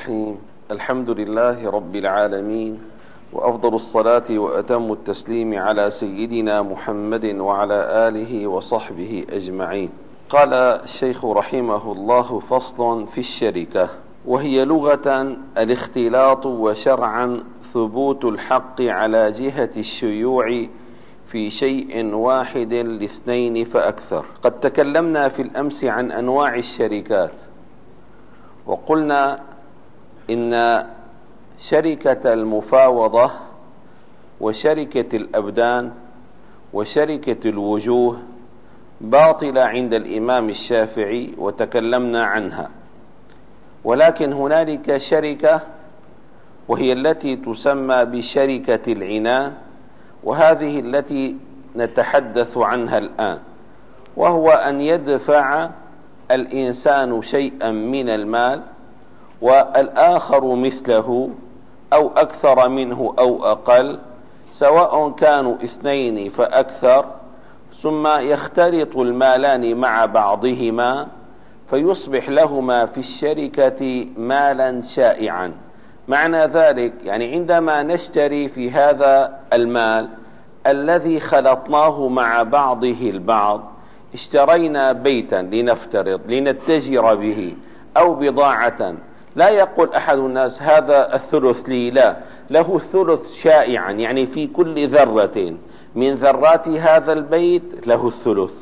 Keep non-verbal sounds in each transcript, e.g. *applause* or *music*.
الرحيم. الحمد لله رب العالمين وأفضل الصلاة وأتم التسليم على سيدنا محمد وعلى آله وصحبه أجمعين. قال الشيخ رحمه الله فصل في الشركة وهي لغة الاختلاط وشرعا ثبوت الحق على جهة الشيوع في شيء واحد لاثنين فأكثر. قد تكلمنا في الأمس عن أنواع الشركات وقلنا إن شركة المفاوضة وشركة الأبدان وشركة الوجوه باطلة عند الإمام الشافعي وتكلمنا عنها. ولكن هنالك شركة وهي التي تسمى بشركة العنان وهذه التي نتحدث عنها الآن وهو أن يدفع الإنسان شيئا من المال والآخر مثله أو أكثر منه أو أقل سواء كانوا اثنين فأكثر ثم يختلط المالان مع بعضهما فيصبح لهما في الشركة مالا شائعا. معنى ذلك يعني عندما نشتري في هذا المال الذي خلطناه مع بعضه البعض اشترينا بيتا لنفترض لنتجر به أو بضاعة لا يقول أحد الناس هذا الثلث لي لا. له الثلث شائعا يعني في كل ذرة من ذرات هذا البيت له الثلث.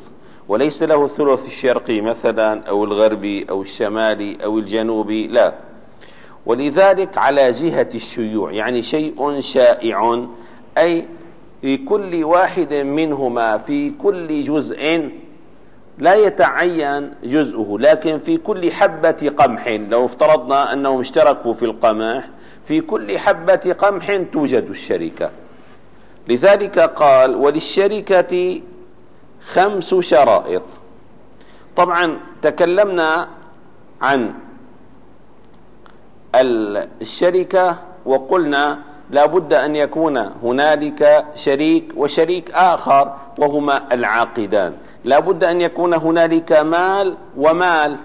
وليس له الثلث الشرقي مثلا أو الغربي أو الشمالي أو الجنوبي لا. ولذلك على جهة الشيوع يعني شيء شائع أي في كل واحد منهما في كل جزء لا يتعين جزءه لكن في كل حبة قمح لو افترضنا أنهم اشتركوا في القمح في كل حبة قمح توجد الشركة. لذلك قال وللشركة خمس شرائط طبعا تكلمنا عن الشركة وقلنا لا بد أن يكون هنالك شريك وشريك آخر وهما العاقدان. لا بد أن يكون هنالك مال ومال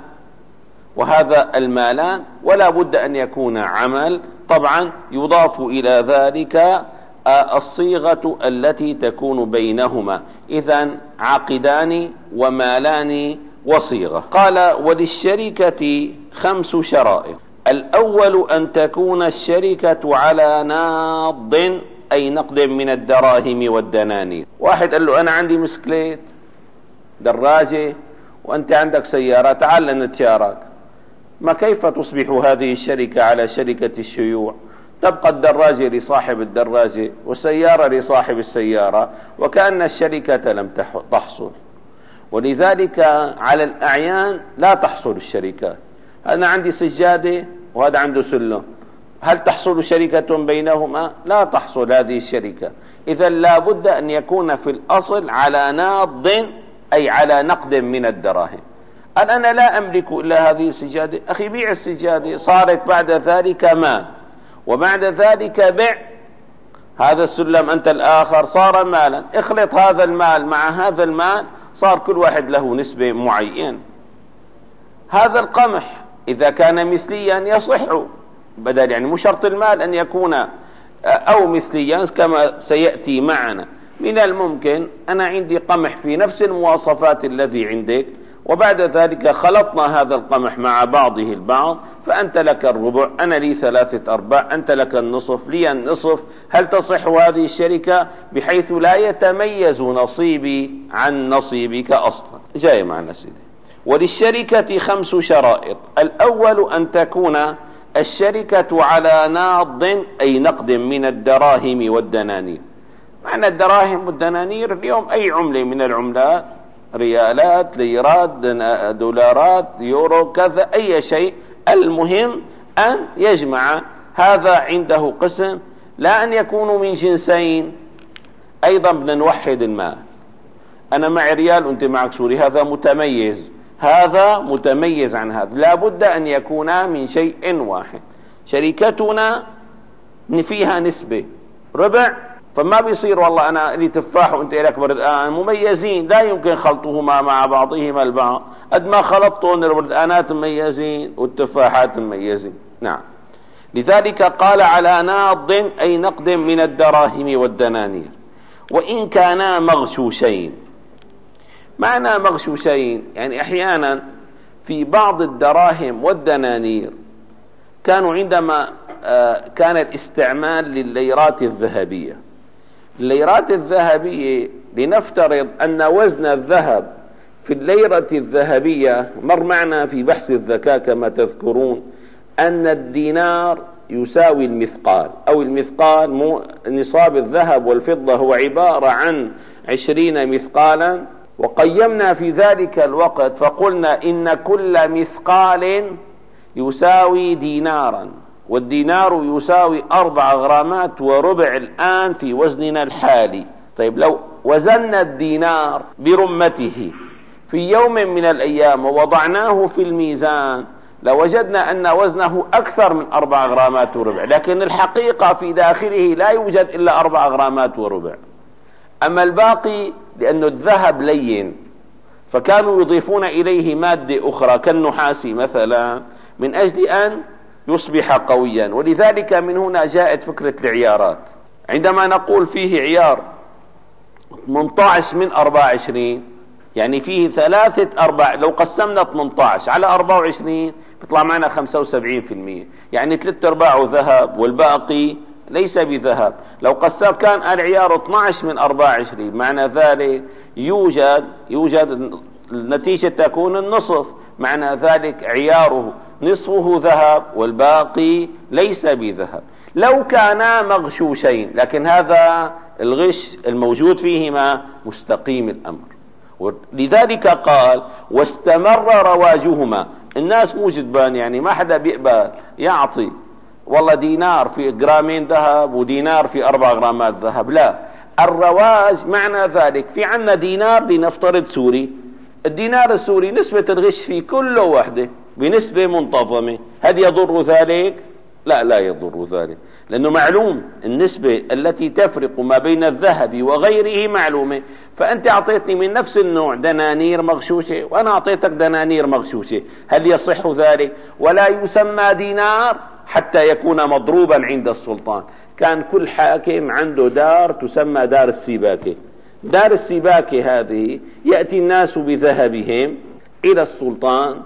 وهذا المالان ولا بد أن يكون عمل. طبعا يضاف إلى ذلك آه، الصيغة التي تكون بينهما. إذا عقدان ومالان وصيغة. قال وللشركة خمس شرائط الأول أن تكون الشركة على ناض أي نقد من الدراهم والدنانير. واحد قال له أنا عندي مسكليت. دراجة وأنت عندك سيارة تعال نتشارك ما كيف تصبح هذه الشركة على شركة الشيوع؟ تبقى الدراجة لصاحب الدراجة والسيارة لصاحب السيارة وكأن الشركة لم تحصل. ولذلك على الأعيان لا تحصل الشركات أنا عندي سجادة وهذا عنده سلم. هل تحصل شركة بينهما؟ لا تحصل هذه الشركة. إذا لا بد أن يكون في الأصل على ناض أي على نقد من الدراهم. قال أنا لا أملك إلا هذه السجادة. أخي بيع السجادة. صارت بعد ذلك مال وبعد ذلك بع. هذا السلم أنت الآخر. صار مالا. اخلط هذا المال مع هذا المال صار كل واحد له نسبة معينة. هذا القمح إذا كان مثليا يصح بدل يعني مو شرط المال أن يكون أو مثليا كما سيأتي معنا. من الممكن أنا عندي قمح في نفس المواصفات الذي عندك وبعد ذلك خلطنا هذا القمح مع بعضه البعض فأنت لك الربع أنا لي ثلاثة أرباع أنت لك النصف لي النصف. هل تصح هذه الشركة؟ بحيث لا يتميز نصيبي عن نصيبك أصلا. جاي معنا سيدي. وللشركة خمس شرائط. الأول أن تكون الشركة على ناض أي نقد من الدراهم والدنانير. معنى الدراهم والدنانير اليوم أي عملة من العملات؟ ريالات ليرات دولارات يورو كذا أي شيء. المهم أن يجمع. هذا عنده قسم لا أن يكونوا من جنسين. أيضا بدنا نوحد المال. أنا معي ريال وأنت معك سوري. هذا متميز. هذا متميز عن هذا. لا بد أن يكونا من شيء واحد. شركتنا فيها نسبة. ربع فما بيصير والله أنا لي تفاح وأنت لك بردآن مميزين. لا يمكن خلطهما مع بعضهما البعض. قد ما خلطتهم البردآنات مميزين والتفاحات مميزين. نعم. لذلك قال على ناض أي نقد من الدراهم والدنانير. وإن كانا مغشوشين. معنى مغشوشين يعني أحيانا في بعض الدراهم والدنانير كانوا عندما آه، كان الاستعمال للليرات الذهبية. الليرات الذهبية لنفترض أن وزن الذهب في الليرة الذهبية مر معنا في بحث الذكاء كما تذكرون أن الدينار يساوي المثقال أو المثقال نصاب الذهب والفضة هو عبارة عن عشرين مثقالا. وقيمنا في ذلك الوقت فقلنا إن كل مثقال يساوي دينارا. والدينار يساوي أربع غرامات وربع الآن في وزننا الحالي. طيب لو وزنا الدينار برمته في يوم من الأيام ووضعناه في الميزان لوجدنا أن وزنه أكثر من أربع غرامات وربع لكن الحقيقة في داخله لا يوجد إلا أربع غرامات وربع. أما الباقي لأن الذهب لين فكانوا يضيفون إليه مادة أخرى كالنحاس مثلا من أجل أن يصبح قويا. ولذلك من هنا جاءت فكرة العيارات. عندما نقول فيه عيار 18 من 24 يعني فيه ثلاثة أربع لو قسمنا 18 على 24 بيطلع معنا 75% يعني ثلاث أرباعه ذهب والباقي ليس بذهب. لو قسم كان العيار 12 من 24 معنى ذلك يوجد يوجد النتيجة تكون النصف معنى ذلك عياره نصفه ذهب والباقي ليس بذهب. لو كانا مغشوشين لكن هذا الغش الموجود فيهما مستقيم الأمر. لذلك قال واستمر رواجهما. الناس مو جدبان يعني ما حدا بيقبل يعطي. والله دينار في جرامين ذهب ودينار في أربع غرامات ذهب. لا. الرواج معنى ذلك في عنا دينار لنفترض سوري. الدينار السوري نسبة الغش فيه كله واحدة بنسبة منتظمة. هل يضر ذلك؟ لا لا يضر ذلك. لأنه معلوم النسبة التي تفرق ما بين الذهب وغيره معلومة. فأنت أعطيتني من نفس النوع دنانير مغشوشة وأنا أعطيتك دنانير مغشوشة. هل يصح ذلك؟ ولا يسمى دينار حتى يكون مضروبا عند السلطان. كان كل حاكم عنده دار تسمى دار السباكة. دار السباكة هذه يأتي الناس بذهبهم إلى السلطان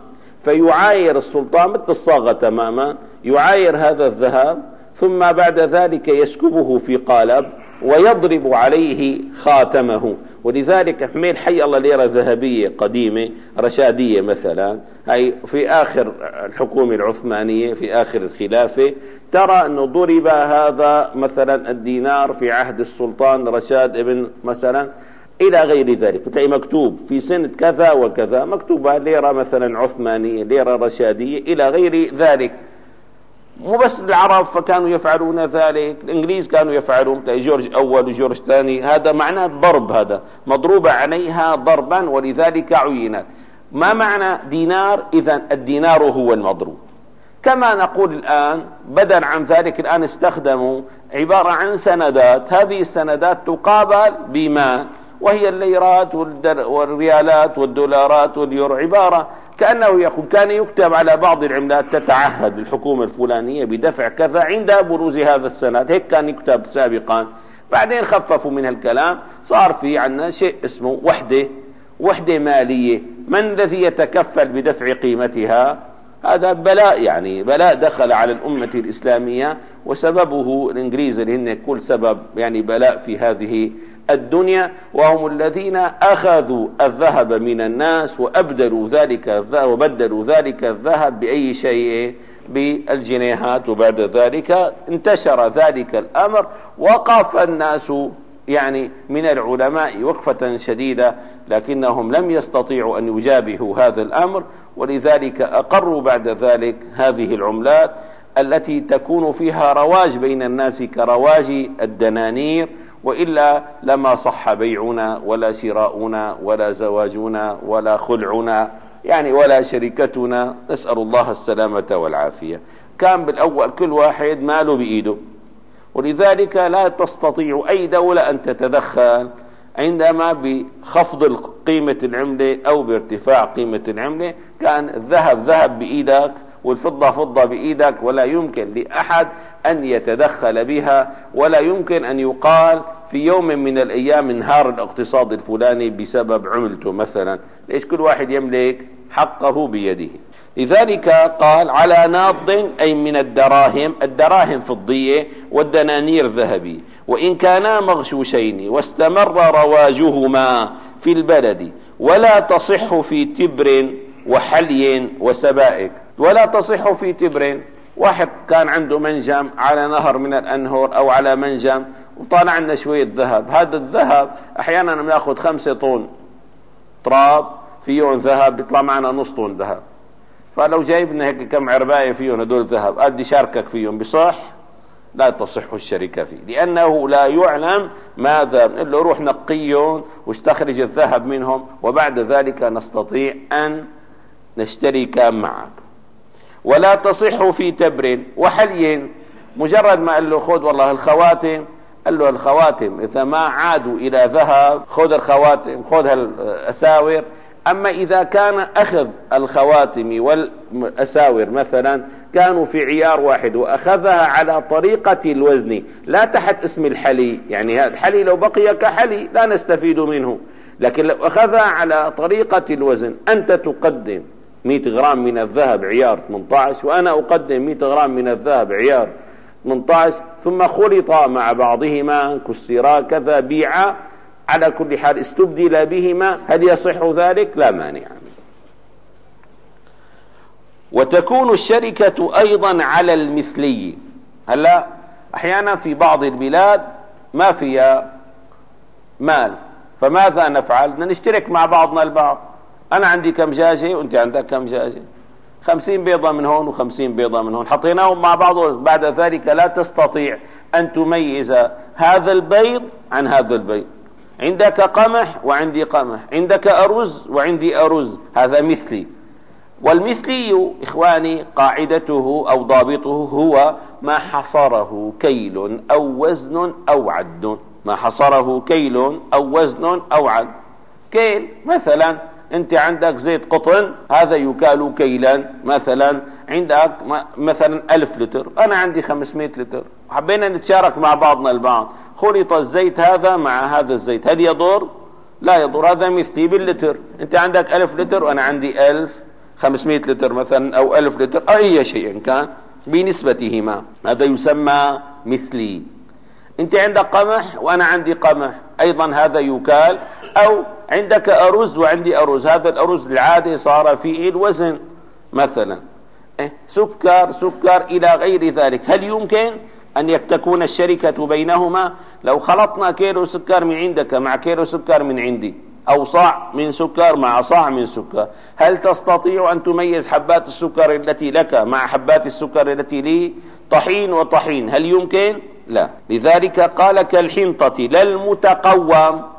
فيعاير السلطان مثل الصاغة تماما يعاير هذا الذهب ثم بعد ذلك يسكبه في قالب ويضرب عليه خاتمه. ولذلك حميل حي الله ليرة ذهبية قديمة رشادية مثلا هي في آخر الحكومة العثمانية في آخر الخلافة ترى أنه ضرب هذا مثلا الدينار في عهد السلطان رشاد ابن مثلا. إلى غير ذلك. بتلاقي مكتوب في سنة كذا وكذا مكتوبة ليرة مثلا عثمانية ليرة رشادية إلى غير ذلك. مو بس العرب فكانوا يفعلون ذلك الإنجليز كانوا يفعلون. جورج أول وجورج ثاني هذا معناه ضرب هذا مضروبة عليها ضربا ولذلك عينت. ما معنى دينار؟ اذا الدينار هو المضروب. كما نقول الآن بدل عن ذلك الآن استخدموا عبارة عن سندات. هذه السندات تقابل بمال وهي الليرات والريالات والدولارات واليورو. عبارة كأنه يقول كان يكتب على بعض العملات تتعهد الحكومة الفلانية بدفع كذا عند بروز هذا السند. هيك كان يكتب سابقا. بعدين خففوا من الكلام صار في عندنا شيء اسمه وحدة وحدة مالية. من الذي يتكفل بدفع قيمتها؟ هذا بلاء يعني. بلاء دخل على الأمة الإسلامية وسببه الإنجليز اللي هن كل سبب يعني بلاء في هذه الدنيا وهم الذين أخذوا الذهب من الناس وأبدلوا ذلك الذهب وبدلوا ذلك الذهب بأي شيء؟ بالجنيهات. وبعد ذلك انتشر ذلك الأمر. وقف الناس يعني من العلماء وقفة شديدة لكنهم لم يستطيعوا أن يجابهوا هذا الأمر. ولذلك أقروا بعد ذلك هذه العملات التي تكون فيها رواج بين الناس كرواج الدنانير. وإلا لما صح بيعنا ولا شراؤنا ولا زواجنا ولا خلعنا يعني ولا شركتنا نسأل الله السلامة والعافية. كان بالأول كل واحد ماله بإيده. ولذلك لا تستطيع أي دولة أن تتدخل عندما بخفض قيمة العملة أو بارتفاع قيمة العملة. كان الذهب ذهب بإيدك والفضة فضة بإيدك ولا يمكن لأحد أن يتدخل بها ولا يمكن أن يقال في يوم من الأيام انهار الاقتصاد الفلاني بسبب عملته مثلا. ليش كل واحد يملك حقه بيده؟ لذلك قال على ناض أي من الدراهم الدراهم فضية والدنانير ذهبي. وإن كانا مغشوشين واستمر رواجهما في البلد ولا تصح في تبر وحلي وسبائك. ولا تصح في تبر واحد كان عنده منجم على نهر من الأنهر أو على منجم وطالع عنا شوية ذهب. هذا الذهب أحيانا بناخذ خمسة طن تراب فيهم ذهب بيطلع معنا نص طن ذهب. فلو جايبنا هيك كم عرباية فيهم هدول ذهب أدي شاركك فيهم. بصح؟ لا تصح الشركة فيه لأنه لا يعلم ماذا. بنقول له روح نقيهم واستخرج الذهب منهم وبعد ذلك نستطيع أن نشترك معك. ولا تصح في تبر. وحلي مجرد ما قال له خذ والله الخواتم قال له الخواتم إذا ما عادوا إلى ذهب خذ الخواتم خذ الأساور أما إذا كان أخذ الخواتم والأساور مثلا كانوا في عيار واحد وأخذها على طريقة الوزن لا تحت اسم الحلي. يعني الحلي لو بقي كحلي لا نستفيد منه لكن لو أخذها على طريقة الوزن أنت تقدم. 100 غرام من الذهب عيار 18 وأنا أقدم 100 غرام من الذهب عيار 18 ثم خلطا مع بعضهما كسرا كذا بيعا على كل حال استبدل بهما هل يصح ذلك؟ لا مانع وتكون الشركة أيضا على المثلي. هلا أحيانا في بعض البلاد ما فيها مال فماذا نفعل؟ نشترك مع بعضنا البعض. أنا عندي كم جاجة وأنت عندك كم جاجة. خمسين بيضة من هون وخمسين بيضة من هون. حطيناهم مع بعض بعد ذلك لا تستطيع أن تميز هذا البيض عن هذا البيض. عندك قمح وعندي قمح. عندك أرز وعندي أرز. هذا مثلي. والمثلي إخواني قاعدته أو ضابطه هو ما حصره كيل أو وزن أو عد ما حصره كيل أو وزن أو عد كيل مثلا أنت عندك زيت قطن هذا يكال كيلا مثلا عندك مثلا ألف لتر أنا عندي خمسمائة لتر. حبينا نتشارك مع بعضنا البعض. خلط الزيت هذا مع هذا الزيت هل يضر؟ لا يضر هذا مثلي باللتر. انت عندك ألف لتر وأنا عندي ألف خمسمائة لتر مثلا أو ألف لتر أي شيء كان بنسبتهما. هذا يسمى مثلي. انت عندك قمح وأنا عندي قمح. أيضا هذا يكال أو عندك أرز وعندي أرز. هذا الأرز العادي صار فيه الوزن مثلا. إيه، سكر سكر إلى غير ذلك. هل يمكن أن تكون الشركة بينهما؟ لو خلطنا كيلو سكر من عندك مع كيلو سكر من عندي أو صاع من سكر مع صاع من سكر هل تستطيع أن تميز حبات السكر التي لك مع حبات السكر التي لي؟ طحين وطحين. هل يمكن؟ لا. لذلك قال كالحنطة لا المتقوم.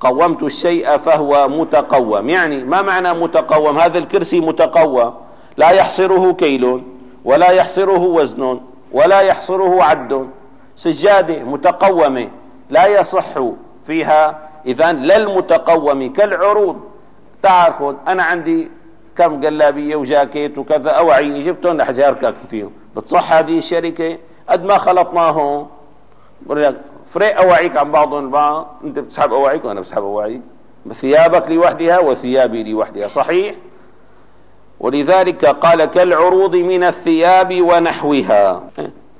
قومت الشيء فهو متقوم. يعني ما معنى متقوم؟ هذا الكرسي متقوم. لا يحصره كيل ولا يحصره وزن ولا يحصره عد. سجادة متقومة لا يصح فيها. إذا لا المتقوم كالعروض. تعرف أنا عندي كم قلابية وجاكيت وكذا أوعي جبتهم رح جاركك فيهم. بتصح هذه الشركة؟ قد ما خلطناهم. فرق أواعيك عن بعضهم البعض أنت بتسحب أواعيك وأنا بسحب أواعي ثيابك لوحدها وثيابي لوحدها صحيح؟ ولذلك قال كالعروض من الثياب ونحوها.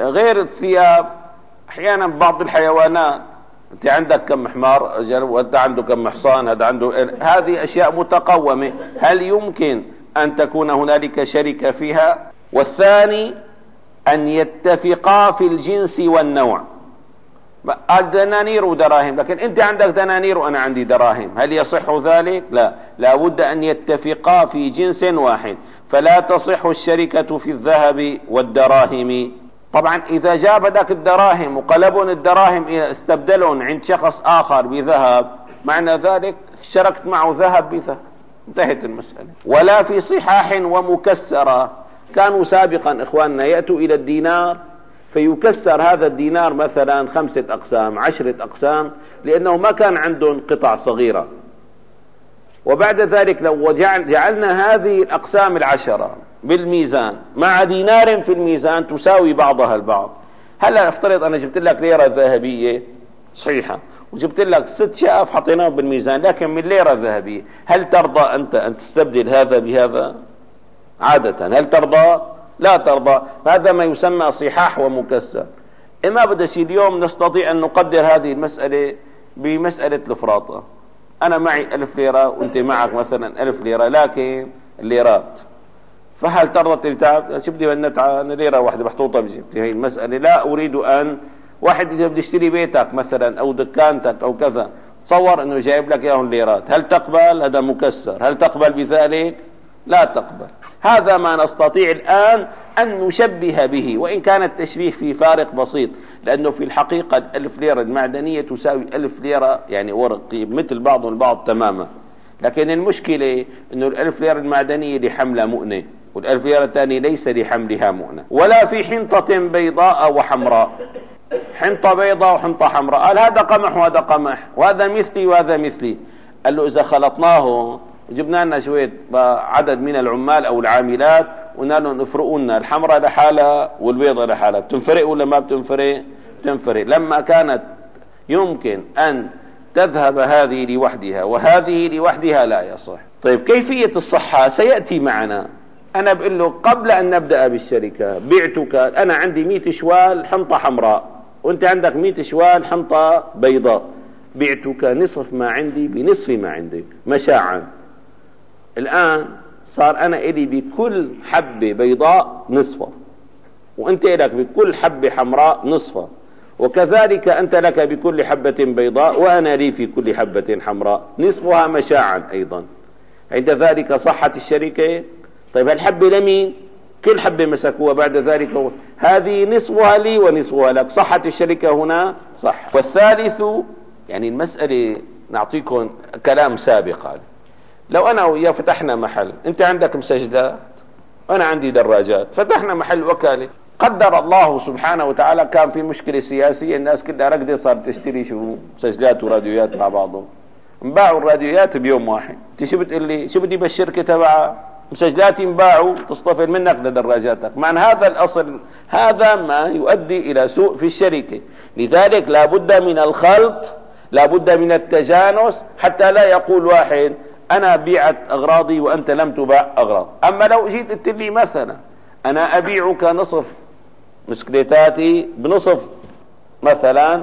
غير الثياب أحيانا بعض الحيوانات أنت عندك كم حمار وأنت عنده كم حصان هذا عنده هذه أشياء متقومة. هل يمكن أن تكون هنالك شركة فيها؟ والثاني أن يتفقا في الجنس والنوع. الدنانير ودراهم لكن أنت عندك دنانير وأنا عندي دراهم. هل يصح ذلك؟ لا. لا بد أن يتفقا في جنس واحد. فلا تصح الشركة في الذهب والدراهم. طبعا إذا جاب ذاك الدراهم وقلبون الدراهم استبدلون عند شخص آخر بذهب معنى ذلك شركت معه ذهب بذهب. انتهت المسألة. ولا في صحاح ومكسرة. كانوا سابقا إخواننا يأتوا إلى الدينار فيكسر هذا الدينار مثلا خمسة أقسام عشرة أقسام لأنه ما كان عندهم قطع صغيرة. وبعد ذلك لو جعلنا هذه الأقسام العشرة بالميزان مع دينار في الميزان تساوي بعضها البعض. هلا نفترض أنا جبت لك ليرة ذهبية؟ صحيحة. وجبت لك ست شقف حطيناهم بالميزان لكن من ليرة ذهبية هل ترضى أنت أن تستبدل هذا بهذا؟ عادة. هل ترضى؟ لا ترضى. هذا ما يسمى صحاح ومكسر. إما بدأ شيء اليوم نستطيع أن نقدر هذه المسألة بمسألة الفراطة أنا معي ألف ليرة وأنت معك مثلا ألف ليرة لكن الليرات. فهل ترضى تلتعب شو بدي نتعة ليرة واحدة محطوطة بجيبتي هي المسألة. لا أريد أن واحد إذا بده يشتري بيتك مثلا أو دكانتك أو كذا تصور أنه جايب لك إياهم ليرات. هل تقبل؟ هذا مكسر. هل تقبل بذلك؟ لا تقبل. هذا ما نستطيع الآن أن نشبه به وإن كان التشبيه في فارق بسيط لأنه في الحقيقة الألف ليرة المعدنية تساوي ألف ليرة يعني ورق مثل بعض البعض تماما. لكن المشكلة أنه الألف ليرة المعدنية لحملة مؤنة والألف ليرة الثانية ليس لحملها مؤنة. ولا في حنطة بيضاء وحمراء. حنطة بيضاء وحنطة حمراء. قال هذا قمح وهذا قمح وهذا مثلي وهذا مثلي. قال له إذا خلطناه جبنا لنا شوية عدد من العمال أو العاملات وقلنا لهم افرقوا لنا الحمراء لحالها والبيضة لحالها بتنفرق ولا ما بتنفرق؟ بتنفرق. لما كانت يمكن أن تذهب هذه لوحدها وهذه لوحدها لا يصح طيب كيفية الصحة؟ سيأتي معنا. أنا بقول له قبل أن نبدأ بالشركة بعتك. أنا عندي 100 شوال حنطة حمراء وأنت عندك 100 شوال حنطة بيضاء. بعتك نصف ما عندي بنصف ما عندك. مشاعا الآن صار أنا إلي بكل حبة بيضاء نصفة وأنت لك بكل حبة حمراء نصفة وكذلك أنت لك بكل حبة بيضاء وأنا لي في كل حبة حمراء نصفها مشاعا أيضا. عند ذلك صحة الشركة؟ طيب الحبة لمين؟ كل حبة مسكوها بعد ذلك. هذه نصفها لي ونصفها لك. صحة الشركة هنا صح. والثالث يعني المسألة نعطيكم كلام سابق. لو أنا وياه فتحنا محل أنت عندك مسجلات وأنا عندي دراجات. فتحنا محل وكالة. قدر الله سبحانه وتعالى كان في مشكلة سياسية الناس كلها رقدة صارت تشتري شو مسجلات وراديويات مع بعضهم. انباعوا الراديويات بيوم واحد. انت شو بتقول لي؟ شو بدي بالشركة تبعها مسجلات انباعوا تصطفل منك لدراجاتك. معنى هذا الأصل هذا ما يؤدي إلى سوء في الشركة. لذلك لا بد من الخلط لا بد من التجانس حتى لا يقول واحد أنا بيعت أغراضي وأنت لم تباع أغراض. أما لو جيت قلت لي مثلا أنا أبيعك نصف مسكليتاتي بنصف مثلا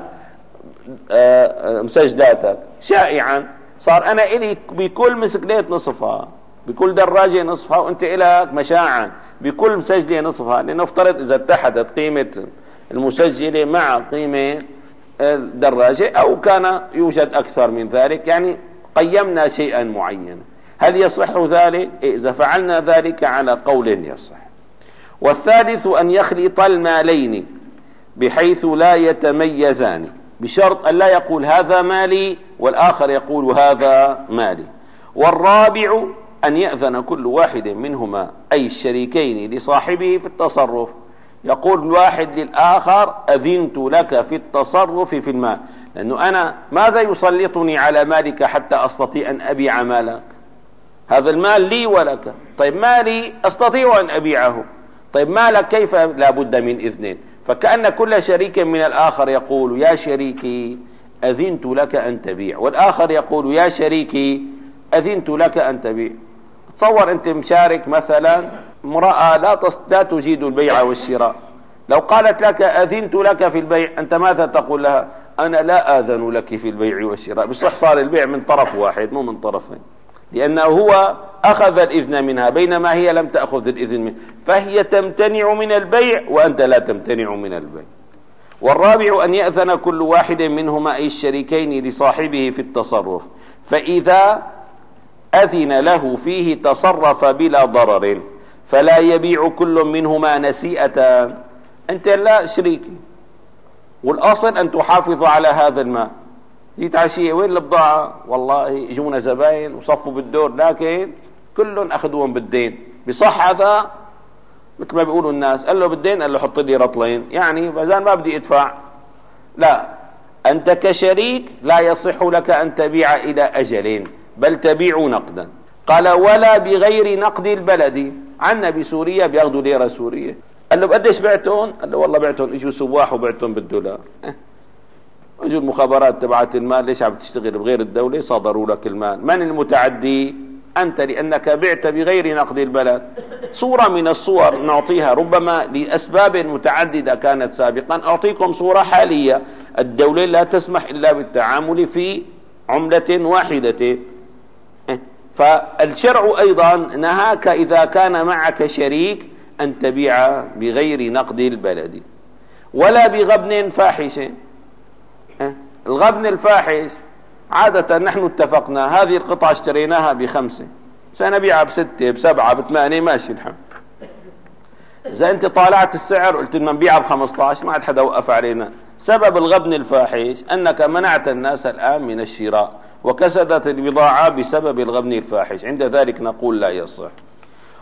آه، آه، مسجلاتك شائعا صار أنا إلي بكل مسكليت نصفها بكل دراجة نصفها وأنت إلك مشاعا بكل مسجلة نصفها. لنفترض إذا اتحدت قيمة المسجلة مع قيمة الدراجة أو كان يوجد أكثر من ذلك. يعني قيمنا شيئا معينا. هل يصح ذلك؟ إذا فعلنا ذلك على قول يصح. والثالث أن يخلط المالين بحيث لا يتميزان بشرط أن لا يقول هذا مالي والآخر يقول هذا مالي. والرابع أن يأذن كل واحد منهما أي الشريكين لصاحبه في التصرف. يقول الواحد للآخر أذنت لك في التصرف في المال. لأنه أنا ماذا يسلطني على مالك حتى أستطيع أن أبيع مالك؟ هذا المال لي ولك. طيب مالي أستطيع أن أبيعه. طيب مالك كيف لا بد من إذن فكأن كل شريك من الآخر يقول يا شريكي أذنت لك أن تبيع. والآخر يقول يا شريكي أذنت لك أن تبيع. تصور أنت مشارك مثلا امرأة لا, لا تجيد البيع والشراء. لو قالت لك أذنت لك في البيع أنت ماذا تقول لها؟ أنا لا آذن لك في البيع والشراء. بصح صار البيع من طرف واحد مو من طرفين لأنه هو أخذ الإذن منها بينما هي لم تأخذ الإذن منه. فهي تمتنع من البيع وأنت لا تمتنع من البيع. والرابع أن يأذن كل واحد منهما أي الشريكين لصاحبه في التصرف. فإذا أذن له فيه تصرف بلا ضرر فلا يبيع كل منهما نسيئة. أنت لا شريكي والأصل أن تحافظ على هذا المال جيت عشية وين البضاعة؟ والله يجونا زباين وصفوا بالدور لكن كلهم أخذوهم بالدين. بصح هذا مثل ما بيقولوا الناس قال له بالدين قال له حط لي رطلين. يعني بزان ما بدي أدفع. لا أنت كشريك لا يصح لك أن تبيع إلى أجل بل تبيع نقدا. قال ولا بغير نقد البلد. عنا بسوريا بياخذوا ليرة سورية. قال له قديش بعتهم؟ قال له والله بعتهم إجوا سواح وبعتهم بالدولار. *laughs* اجوا المخابرات تبعت المال ليش عم تشتغل بغير الدولة؟ صادروا لك المال. من المتعدي؟ أنت لأنك بعت بغير نقد البلد. صورة من الصور نعطيها ربما لأسباب متعددة كانت سابقا. أعطيكم صورة حالية. الدولة لا تسمح إلا بالتعامل في عملة واحدة. *laughs* فالشرع أيضا نهاك إذا كان معك شريك أن تبيع بغير نقد البلد. ولا بغبن فاحش. الغبن الفاحش عادة نحن اتفقنا هذه القطعة اشتريناها بخمسة. سنبيعها بستة بسبعة بثمانية ماشي الحمد إذا أنت طالعت السعر قلت لنا نبيعها ب 15 ما عاد حدا وقف علينا. سبب الغبن الفاحش أنك منعت الناس الآن من الشراء وكسدت البضاعة بسبب الغبن الفاحش. عند ذلك نقول لا يصح.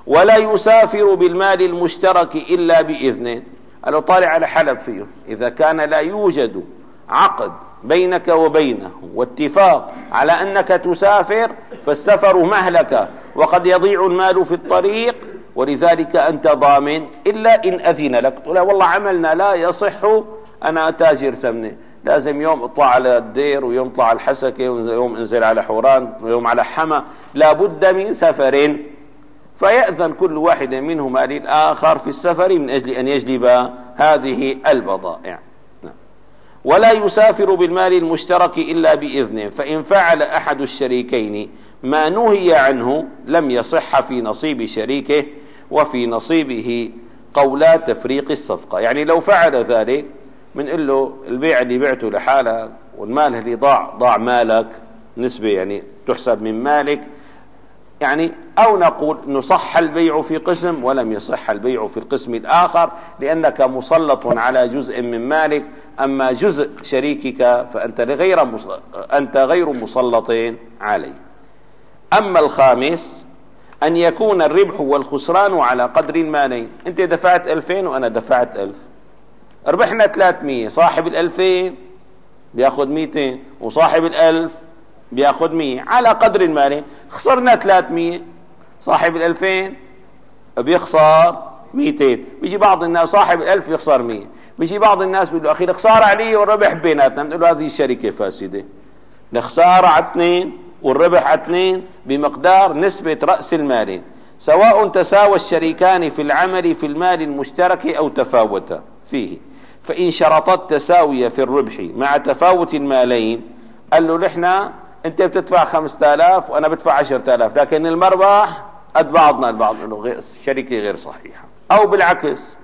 ولا يسافر بالمال المشترك إلا بإذنه. قالوا طالع على حلب فيه إذا كان لا يوجد عقد بينك وبينه واتفاق على أنك تسافر فالسفر مهلكة وقد يضيع المال في الطريق ولذلك أنت ضامن. إلا إن أذن لك. تقول والله عملنا لا يصح أنا تاجر سمنة. لازم يوم اطلع على الدير ويوم اطلع على الحسكة ويوم انزل على حوران ويوم على حما. لابد من سفر. فيأذن كل واحد منهما للآخر في السفر من أجل أن يجلب هذه البضائع. ولا يسافر بالمال المشترك إلا بإذنه فإن فعل أحد الشريكين ما نهي عنه لم يصح في نصيب شريكه وفي نصيبه قولا تفريق الصفقة. يعني لو فعل ذلك بنقول له البيع اللي بعته لحالك والمال اللي ضاع ضاع مالك نسبة يعني تحسب من مالك يعني أو نقول أنه صح البيع في قسم ولم يصح البيع في القسم الآخر لأنك مسلط على جزء من مالك أما جزء شريكك فأنت غير أنت غير مسلط عليه. أما الخامس أن يكون الربح والخسران على قدر المالين أنت دفعت ألفين وأنا دفعت ألف. ربحنا 300 صاحب الألفين بياخذ 200 وصاحب الألف بياخذ 100 على قدر المالين خسرنا 300 صاحب الألفين بيخسر 200 بيجي بعض الناس صاحب الألف بيخسر 100 بيجي بعض الناس بيقول له أخي الخسارة علي والربح بيناتنا. بنقول له هذه الشركة فاسدة. الخسارة على اثنين والربح على اثنين بمقدار نسبة رأس المال. سواء تساوى الشريكان في العمل في المال المشترك أو تفاوتا فيه. فإن شرطت التساوي في الربح مع تفاوت المالين قال له نحن انت بتدفع 5000 وأنا بدفع 10000 لكن المربح قد بعضنا البعض له غير شركة غير صحيحة. أو بالعكس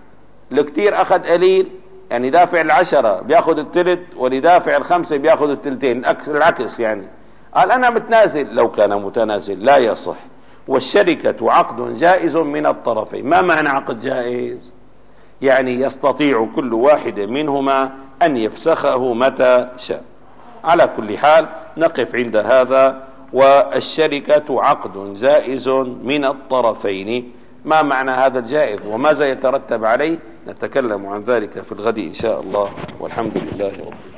الكثير أخذ قليل يعني دافع العشرة بياخذ الثلث ولدافع الخمسة بياخذ الثلثين العكس يعني. قال أنا متنازل لو كان متنازل لا يصح. والشركة عقد جائز من الطرفين. ما معنى عقد جائز؟ يعني يستطيع كل واحد منهما أن يفسخه متى شاء. على كل حال نقف عند هذا والشركة عقد جائز من الطرفين. ما معنى هذا الجائز وماذا يترتب عليه؟ نتكلم عن ذلك في الغد إن شاء الله والحمد لله رب